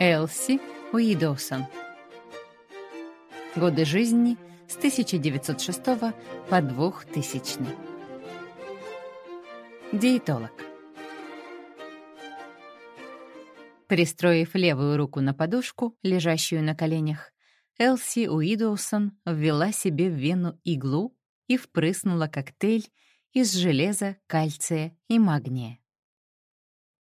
Элси Уидоусон. Годы жизни с 1906 по 2000. Диетолог. Пристроив левую руку на подушку, лежащую на коленях, Элси Уидоусон ввела себе в вену иглу и впрыснула коктейль из железа, кальция и магния.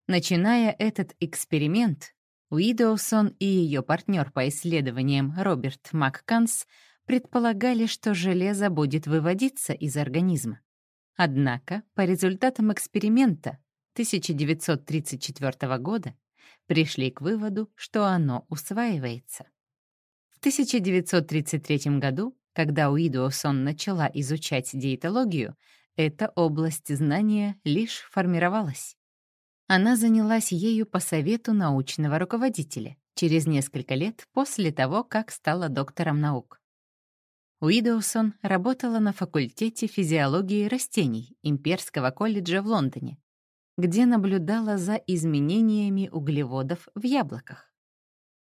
Начиная этот эксперимент, Уидоусон и ее партнер по исследованиям Роберт МакКанс предполагали, что железо будет выводиться из организма. Однако, по результатам эксперимента 1934 года пришли к выводу, что оно усваивается. В 1933 году, когда Уидоусон начала изучать диетологию, эта область знания лишь формировалась. Она занялась ею по совету научного руководителя через несколько лет после того, как стала доктором наук. Уидоусон работала на факультете физиологии растений Имперского колледжа в Лондоне, где наблюдала за изменениями углеводов в яблоках.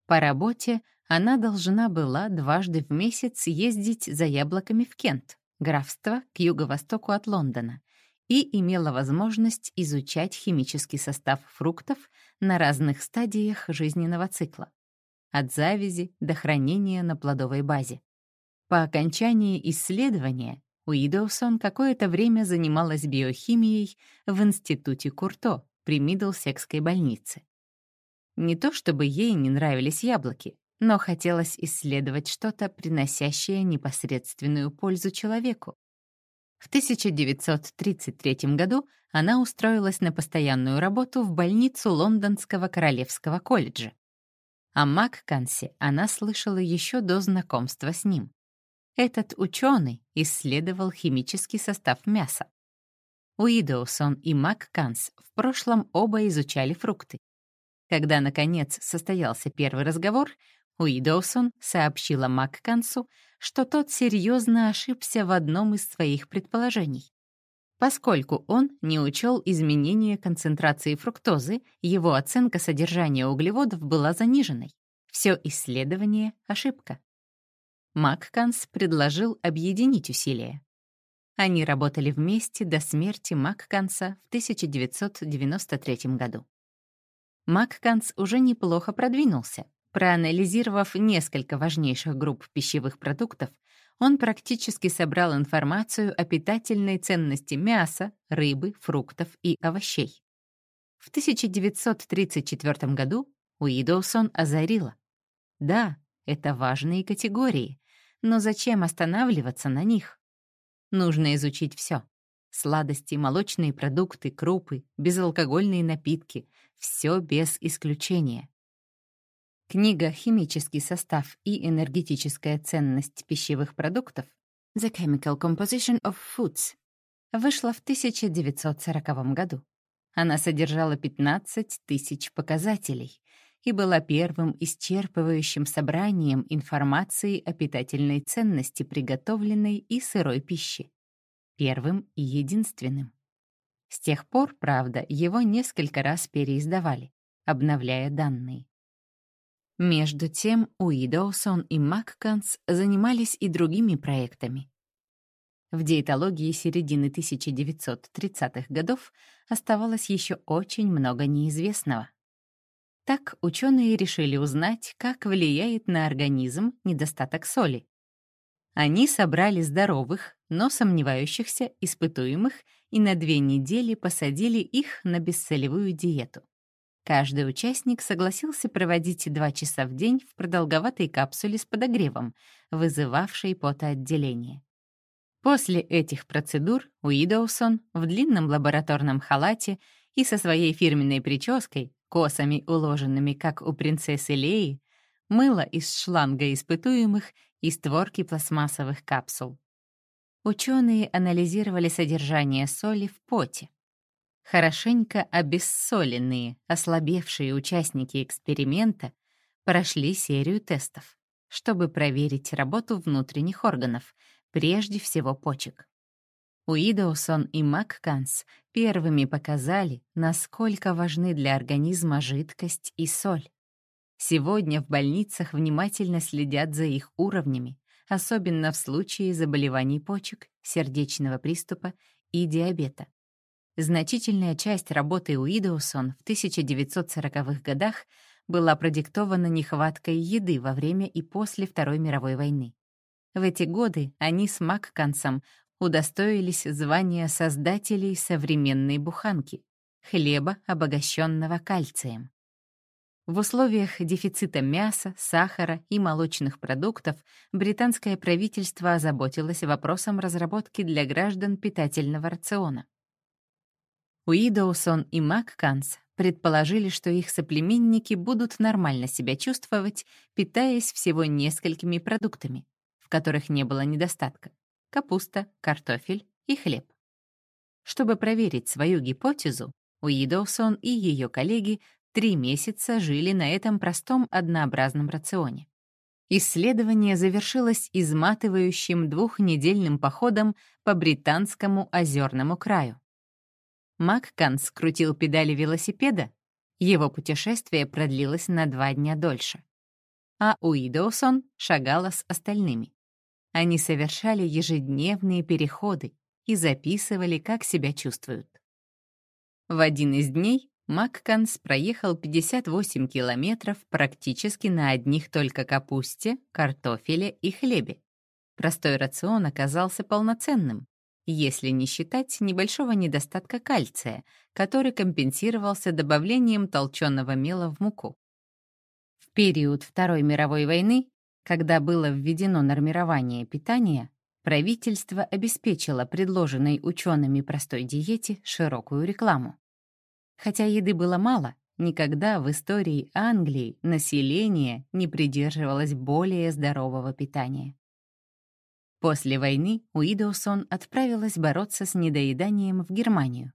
По работе она должна была дважды в месяц ездить за яблоками в Кент, графство к юго-востоку от Лондона, и имела возможность изучать химический состав фруктов на разных стадиях жизненного цикла, от завязи до хранения на плодовой базе. По окончании исследования Уидоусон какое-то время занималась биохимией в Институте Курто при Миддлсекской больнице. Не то чтобы ей не нравились яблоки, но хотелось исследовать что-то, приносящее непосредственную пользу человеку, в 1933 году она устроилась на постоянную работу в больницу Лондонского Королевского колледжа. О Маккансе она слышала еще до знакомства с ним. Этот ученый исследовал химический состав мяса. Уидоусон и Макканс в прошлом оба изучали фрукты. Когда, наконец, состоялся первый разговор, Уидоусон сообщила Маккансу, что тот серьезно ошибся в одном из своих предположений. Поскольку он не учел изменения концентрации фруктозы, его оценка содержания углеводов была заниженной. Все исследование — ошибка. Макканс предложил объединить усилия. Они работали вместе до смерти Макканса в 1993 году. Макканс уже неплохо продвинулся, Проанализировав несколько важнейших групп пищевых продуктов, он практически собрал информацию о питательной ценности мяса, рыбы, фруктов и овощей. В 1934 году Уидоусон озарила. Да, это важные категории, но зачем останавливаться на них? Нужно изучить все. Сладости, молочные продукты, крупы, безалкогольные напитки — все без исключения. Книга «Химический состав и энергетическая ценность пищевых продуктов» «The Chemical Composition of Foods» вышла в 1940 году. Она содержала 15 тысяч показателей и была первым исчерпывающим собранием информации о питательной ценности приготовленной и сырой пищи. Первым и единственным. С тех пор, правда, его несколько раз переиздавали, обновляя данные. Между тем Уидоусон и Макканс занимались и другими проектами. В диетологии середины 1930-х годов оставалось еще очень много неизвестного. Так ученые решили узнать, как влияет на организм недостаток соли. Они собрали здоровых, но сомневающихся испытуемых и на две недели посадили их на бессолевую диету. Каждый участник согласился проводить два часа в день в продолговатой капсуле с подогревом, вызывавшей потоотделение. После этих процедур Уидоусон в длинном лабораторном халате и со своей фирменной прической, косами уложенными, как у принцессы Леи, мыла из шланга испытуемых и створки пластмассовых капсул. Ученые анализировали содержание соли в поте, Хорошенько обессоленные, ослабевшие участники эксперимента прошли серию тестов, чтобы проверить работу внутренних органов, прежде всего почек. Уидоусон и Макканс первыми показали, насколько важны для организма жидкость и соль. Сегодня в больницах внимательно следят за их уровнями, особенно в случае заболеваний почек, сердечного приступа и диабета. Значительная часть работы Уидоусон в 1940-х годах была продиктована нехваткой еды во время и после Второй мировой войны. В эти годы они с Маккансом удостоились звания создателей современной буханки — хлеба, обогащенного кальцием. В условиях дефицита мяса, сахара и молочных продуктов британское правительство озаботилось вопросом разработки для граждан питательного рациона. Уидоусон и Макканс предположили, что их соплеменники будут нормально себя чувствовать, питаясь всего несколькими продуктами, в которых не было недостатка — капуста, картофель и хлеб. Чтобы проверить свою гипотезу, Уидоусон и ее коллеги три месяца жили на этом простом однообразном рационе. Исследование завершилось изматывающим двухнедельным походом по британскому озерному краю. Маккан скрутил педали велосипеда, его путешествие продлилось на два дня дольше. А Уидоусон шагала с остальными. Они совершали ежедневные переходы и записывали, как себя чувствуют. В один из дней Макканс проехал 58 километров практически на одних только капусте, картофеле и хлебе. Простой рацион оказался полноценным, если не считать небольшого недостатка кальция, который компенсировался добавлением толченого мела в муку. В период Второй мировой войны, когда было введено нормирование питания, правительство обеспечило предложенной учеными простой диете широкую рекламу. Хотя еды было мало, никогда в истории Англии население не придерживалось более здорового питания. После войны Уидоусон отправилась бороться с недоеданием в Германию.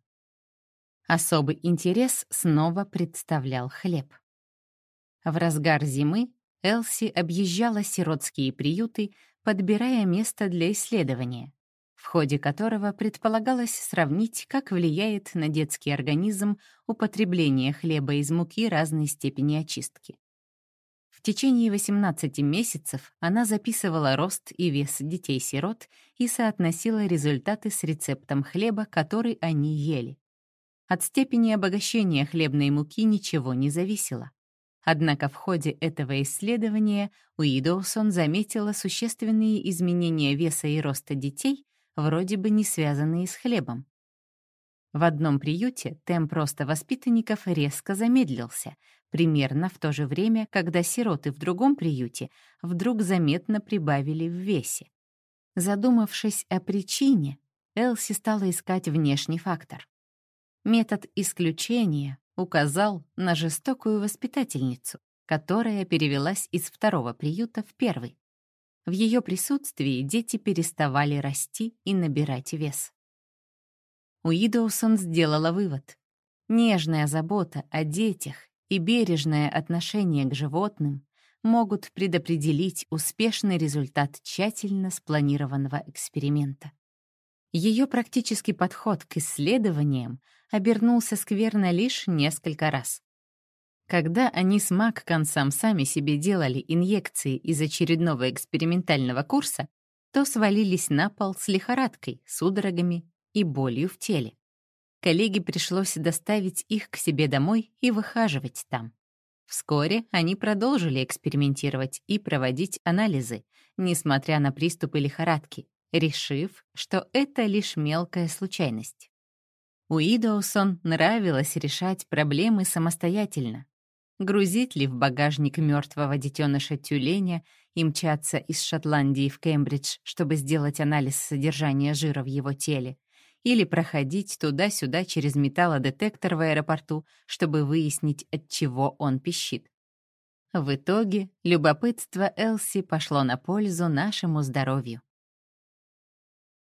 Особый интерес снова представлял хлеб. В разгар зимы Элси объезжала сиротские приюты, подбирая место для исследования в ходе которого предполагалось сравнить, как влияет на детский организм употребление хлеба из муки разной степени очистки. В течение 18 месяцев она записывала рост и вес детей-сирот и соотносила результаты с рецептом хлеба, который они ели. От степени обогащения хлебной муки ничего не зависело. Однако в ходе этого исследования Уидоусон заметила существенные изменения веса и роста детей, вроде бы не связанные с хлебом. В одном приюте темп роста воспитанников резко замедлился, примерно в то же время, когда сироты в другом приюте вдруг заметно прибавили в весе. Задумавшись о причине, Элси стала искать внешний фактор. Метод исключения указал на жестокую воспитательницу, которая перевелась из второго приюта в первый. В ее присутствии дети переставали расти и набирать вес. Уидоусон сделала вывод. Нежная забота о детях и бережное отношение к животным могут предопределить успешный результат тщательно спланированного эксперимента. Ее практический подход к исследованиям обернулся скверно лишь несколько раз. Когда они с Макконсом сами себе делали инъекции из очередного экспериментального курса, то свалились на пол с лихорадкой, судорогами и болью в теле. Коллеге пришлось доставить их к себе домой и выхаживать там. Вскоре они продолжили экспериментировать и проводить анализы, несмотря на приступы лихорадки, решив, что это лишь мелкая случайность. Уидоусон нравилось решать проблемы самостоятельно, грузить ли в багажник мертвого детеныша тюленя и мчаться из Шотландии в Кембридж, чтобы сделать анализ содержания жира в его теле, или проходить туда-сюда через металлодетектор в аэропорту, чтобы выяснить, от чего он пищит. В итоге любопытство Элси пошло на пользу нашему здоровью.